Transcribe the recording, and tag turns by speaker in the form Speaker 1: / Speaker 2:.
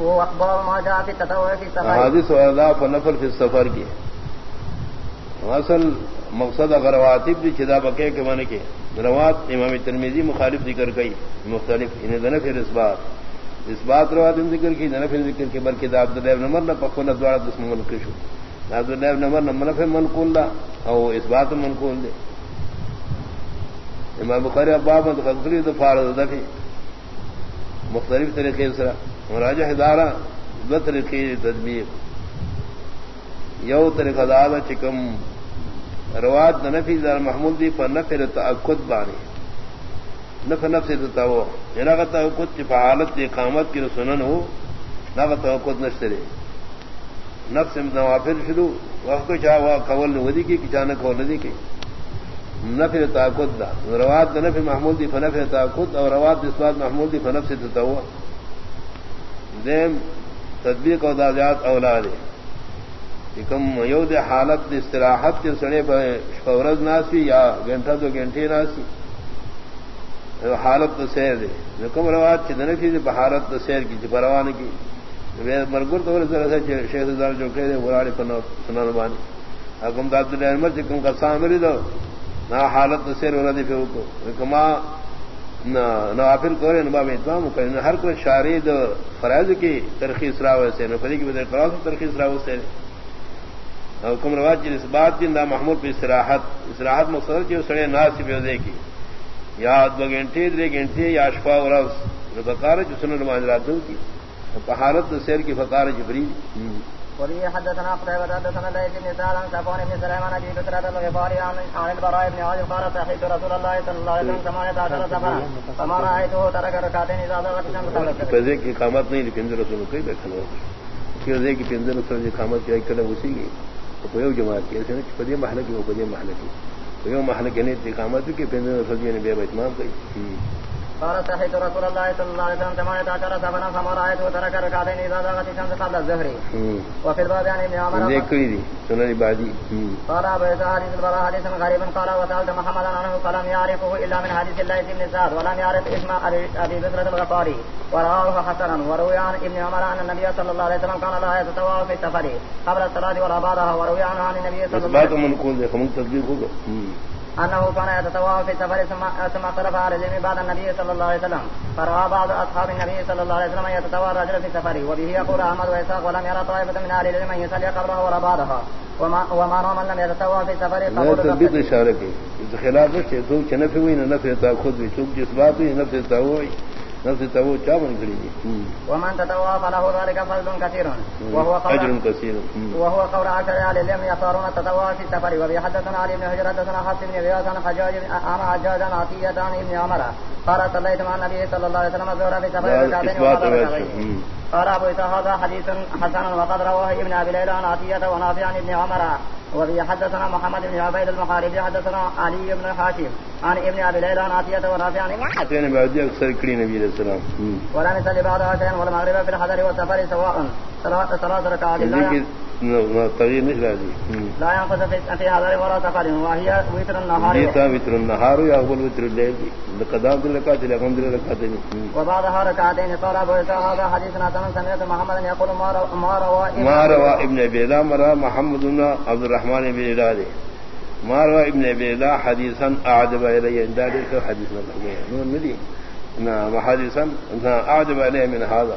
Speaker 1: ما جاء في التطوع في السفر
Speaker 2: حادث والا فنفل في السفر کی۔ اصل مقصد اگر رواتب دی جی چدا بکے کے من کے روات امام ترمیزی مخالف ذکر گئی مختلف، انہیں دن پھر اس بات اس بات روات ذکر کی دن پھر ذکر کی بلکہ عبد اللہ نمبر نہ پکو دوڑا دس من کشو عبد اللہ نمبر نہ منف منقول دا، او اس بات منقول دے۔ امام بخاری اباب خذری تو فارض دفی مختلف طریقے سے۔ راجہ ہدارہ دو طریقے تدبیر۔ یو طریقہ دادا چکم رواد نفی دار محمود دی پر نفر تاکد بانی۔ نف نف سے تتاو ینا یعنی کا تاکد چی حالت دی قامت کی سنن ہو، نہ کا تاکد نشترے نفس نوافر شروع وقت چاہ وہ قول ودی کی کہ چانک ہو ندی کی۔ نفر تاکد دا۔ رواد نفی محمود دی فنفر تاکد اور رواد اس محمود دی فنف سے تتاو دیم تدبیق و دادیات اولاد کم یو دے حالت دے استراحت کے سڑے فورز ناسی یا گھنٹہ دو گھنٹے ناسی. حالت تو سیر دے. کم رواج کی دنفی دے حالت تو سیر کی پروان کی. مرگر تو شیخ دار جو کہ براڑی سنان بانی. حکم داد احمد کم کا سامری دو. نہ حالت تو سیر والا دے پھر کو کما نوافل کرے نباب اتمام کرے ہر کوئی شارید فرائض کی ترخیص راو سے نفری کی بدر قرآن ترخیص راو سے حکم رواج جی اس بات دن دا محمود پہ استراحت استراحت مقصد کی سڑے ناس پہ دے کی۔ یا دو گھنٹے دے گھنٹے، یا اشفا و رفس بکار جو سن نماز راتوں کی۔ پہارت سیر کی فقار جبری
Speaker 1: وبه حدثنا قتيبة حدثنا ليث بن سعد عن صفوان بن سليمان ابي بكرة الغفاري عن البراء بن عازب قال صحيت رسول الله صلى الله عليه وسلم ثمانية عشر سفرا فما رأيته ترك ركعتين إذا ضربت الشمس
Speaker 2: فزے کی قامت نہیں لیکن رسول کوئی بیٹھا ہو فزے کی پنجر رسول کی قامت کی کل اسی کی۔ تو کوئی جماعت کی ایسے پدی محل کی وہ پدی محل کی۔ کوئی محل کی نہیں قامت کی پنجر رسول نے بے اتمام کی
Speaker 1: قال صحيت رسول الله صلى الله عليه وسلم ثمانية عشر سفرا فما رأيته ترك ركعتين إذا زاغت الشمس قبل الظهر. وفي الباب عن ابن عمر
Speaker 2: ذكري سنن بعدي
Speaker 1: قال إسحاق حديث البراء حديث غريب. قال وسألت محمدا عنه فلم يعرفه إلا من حديث الله بن سعد ولم يعرف اسم أبي بكرة الغفاري. ورواه حسنا. وروي عن ابن عمر أن النبي صلى الله عليه وسلم كان لا يتطوع في السفر قبل الصلاة ولا بعدها وروي عن النبي صلى الله عليه وسلم.
Speaker 2: من كل ذلك من تدبير
Speaker 1: انه كان يتطوع في السفر ثم اختلف على العلم بعد النبي صلى الله عليه وسلم. فراى بعض اصحاب النبي صلى الله عليه وسلم يتطوع الرجل في السفر وبه يقول احمد واسحاق ولم يرى طائفه من اهل العلم ان يصلي قبره ولا بعدها وما وما نوى من لم يتطوع في السفر
Speaker 2: قبول اشاره کی خلاف ہے تو چنفی ہوئی نہ نفی خود بھی چوک جس بات ہوئی نفی ہوئی نفس تبو چا من کری
Speaker 1: ومن تتوا فله ذلك فضل كثير. وهو قول
Speaker 2: اجر كثير.
Speaker 1: وهو قول عشر على اليم يصارون تتوا في السفر. وبي حدثنا علي بن حجر حدثنا حفص بن غياث عن حجاج عن حجاج عن عطية عن ابن عمر. قال صليت مع النبي صلى الله عليه وسلم الظهر في سفر ركعتين قال ابو هذا حديث حسن وقد رواه ابن ابي ليلى عن عطية ونافع عن ابن عمر. وفي حدثنا محمد بن عبيد المحاربي حدثنا علي بن حاتم عن ابن ابي ليلى عن عطيه ونافع عن
Speaker 2: عن بعد اكثر كري نبي السلام.
Speaker 1: ولا نصلي بعضها شيئا والمغرب في الحضر والسفر سواء. ثلاث ركعات. لا ينقص في حضر ولا سفر وهي وتر النهار.
Speaker 2: جيتا وتر النهار يقبل وتر الليل لقدام لك الحمد لله ركعتين
Speaker 1: وبعدها ركعتين قال ابو هذا حديثنا تمام سمعت محمد يقول ما روى
Speaker 2: ما روى ابن ابي لا مرى محمد بن عبد الرحمن بن الهادي ما روى ابن ابي لا حديثا اعجب الي ذلك حديث من نون مدي نعم حديثا اعجب الي من هذا۔